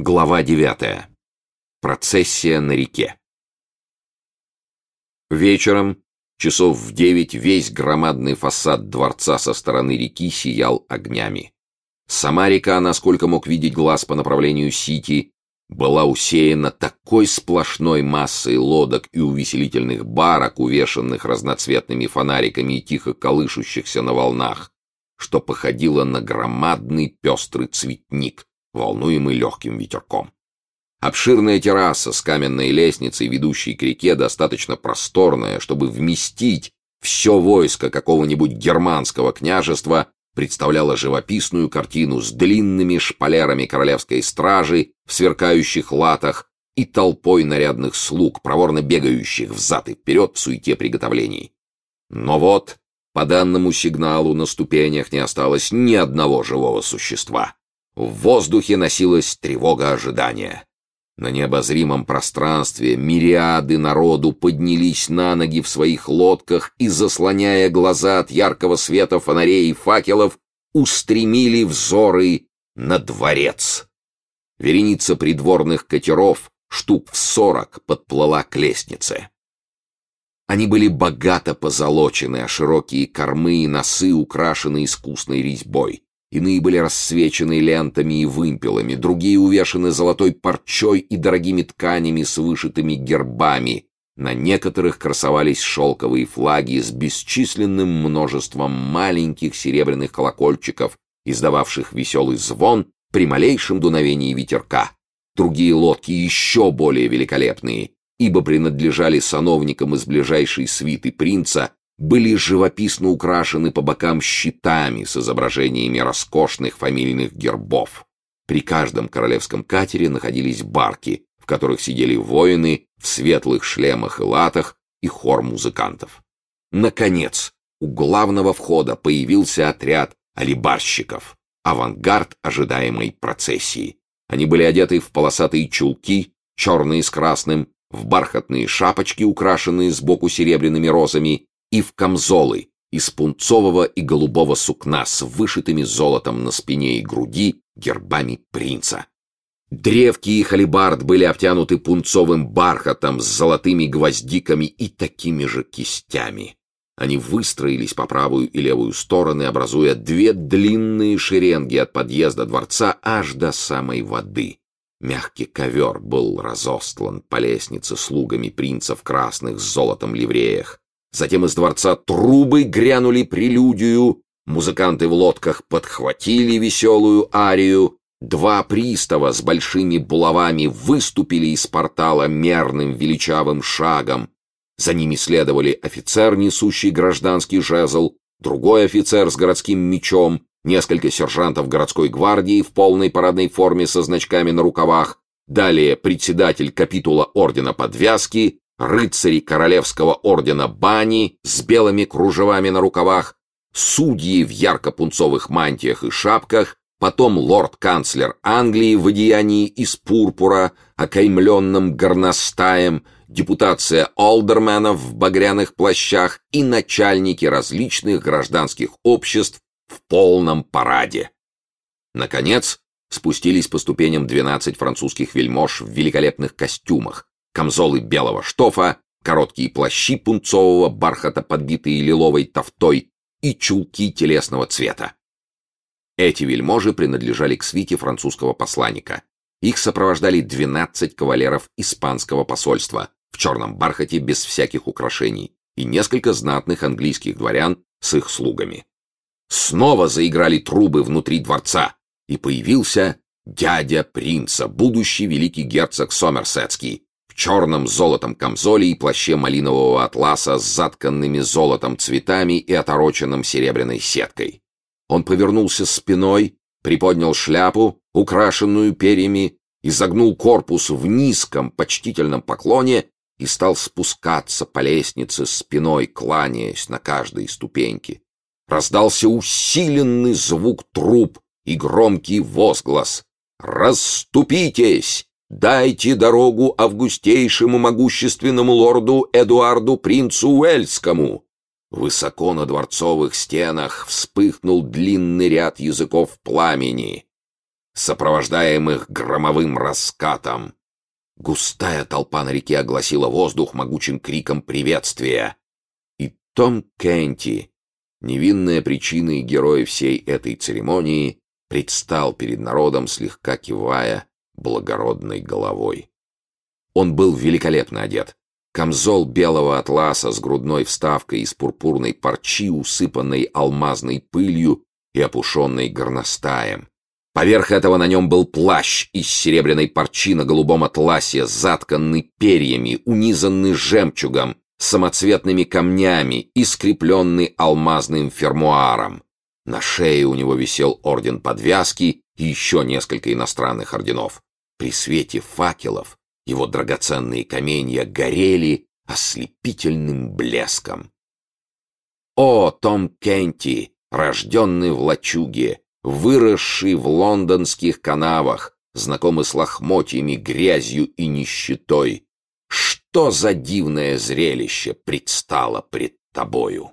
Глава 9. Процессия на реке. Вечером, часов в девять, весь громадный фасад дворца со стороны реки сиял огнями. Сама река, насколько мог видеть глаз по направлению Сити, была усеяна такой сплошной массой лодок и увеселительных барок, увешанных разноцветными фонариками и тихо колышущихся на волнах, что походила на громадный пестрый цветник, волнуемый легким ветерком. Обширная терраса с каменной лестницей, ведущей к реке, достаточно просторная, чтобы вместить все войско какого-нибудь германского княжества, представляла живописную картину с длинными шпалерами королевской стражи в сверкающих латах и толпой нарядных слуг, проворно бегающих взад и вперед в суете приготовлений. Но вот, по данному сигналу на ступенях не осталось ни одного живого существа. В воздухе носилась тревога ожидания. На необозримом пространстве мириады народу поднялись на ноги в своих лодках и, заслоняя глаза от яркого света фонарей и факелов, устремили взоры на дворец. Вереница придворных катеров, штук в сорок, подплыла к лестнице. Они были богато позолочены, а широкие кормы и носы украшены искусной резьбой. Иные были рассвечены лентами и вымпелами, другие увешаны золотой парчой и дорогими тканями с вышитыми гербами. На некоторых красовались шелковые флаги с бесчисленным множеством маленьких серебряных колокольчиков, издававших веселый звон при малейшем дуновении ветерка. Другие лодки еще более великолепные, ибо принадлежали сановникам из ближайшей свиты принца были живописно украшены по бокам щитами с изображениями роскошных фамильных гербов. При каждом королевском катере находились барки, в которых сидели воины в светлых шлемах и латах и хор музыкантов. Наконец, у главного входа появился отряд алибарщиков, авангард ожидаемой процессии. Они были одеты в полосатые чулки, черные с красным, в бархатные шапочки, украшенные сбоку серебряными розами, и в камзолы из пунцового и голубого сукна с вышитыми золотом на спине и груди гербами принца. Древки и халибард были обтянуты пунцовым бархатом с золотыми гвоздиками и такими же кистями. Они выстроились по правую и левую стороны, образуя две длинные шеренги от подъезда дворца аж до самой воды. Мягкий ковер был разостлан по лестнице слугами принца в красных с золотом ливреях. Затем из дворца трубы грянули прелюдию, музыканты в лодках подхватили веселую арию, два пристава с большими булавами выступили из портала мерным величавым шагом. За ними следовали офицер, несущий гражданский жезл, другой офицер с городским мечом, несколько сержантов городской гвардии в полной парадной форме со значками на рукавах, далее председатель капитула ордена подвязки, рыцари королевского ордена Бани с белыми кружевами на рукавах, судьи в ярко-пунцовых мантиях и шапках, потом лорд-канцлер Англии в одеянии из пурпура, окаймленном горностаем, депутация олдерменов в багряных плащах и начальники различных гражданских обществ в полном параде. Наконец, спустились по ступеням двенадцать французских вельмож в великолепных костюмах, камзолы белого штофа, короткие плащи пунцового бархата, подбитые лиловой тофтой, и чулки телесного цвета. Эти вельможи принадлежали к свите французского посланника. Их сопровождали 12 кавалеров испанского посольства в черном бархате без всяких украшений и несколько знатных английских дворян с их слугами. Снова заиграли трубы внутри дворца, и появился дядя принца, будущий великий герцог Сомерсетский, черном золотом камзоле и плаще малинового атласа с затканными золотом цветами и отороченным серебряной сеткой. Он повернулся спиной, приподнял шляпу, украшенную перьями, изогнул корпус в низком почтительном поклоне и стал спускаться по лестнице спиной, кланяясь на каждой ступеньке. Раздался усиленный звук труб и громкий возглас. «Расступитесь! Дайте дорогу августейшему могущественному лорду Эдуарду принцу Уэльскому!» Высоко на дворцовых стенах вспыхнул длинный ряд языков пламени. сопровождаемых громовым раскатом. Густая толпа на реке огласила воздух могучим криком приветствия. И Том Кенти, невинная причина и герой всей этой церемонии, предстал перед народом, слегка кивая благородной головой. Он был великолепно одет. Камзол белого атласа с грудной вставкой из пурпурной парчи, усыпанной алмазной пылью и опушенной горностаем. Поверх этого на нем был плащ из серебряной парчи на голубом атласе, затканный перьями, унизанный жемчугом, самоцветными камнями и скрепленный алмазным фермуаром. На шее у него висел орден подвязки и еще несколько иностранных орденов. При свете факелов его драгоценные каменья горели ослепительным блеском. О, Том Кенти, рожденный в лачуге, выросший в лондонских канавах, знакомый с лохмотьями, грязью и нищетой, что за дивное зрелище предстало пред тобою?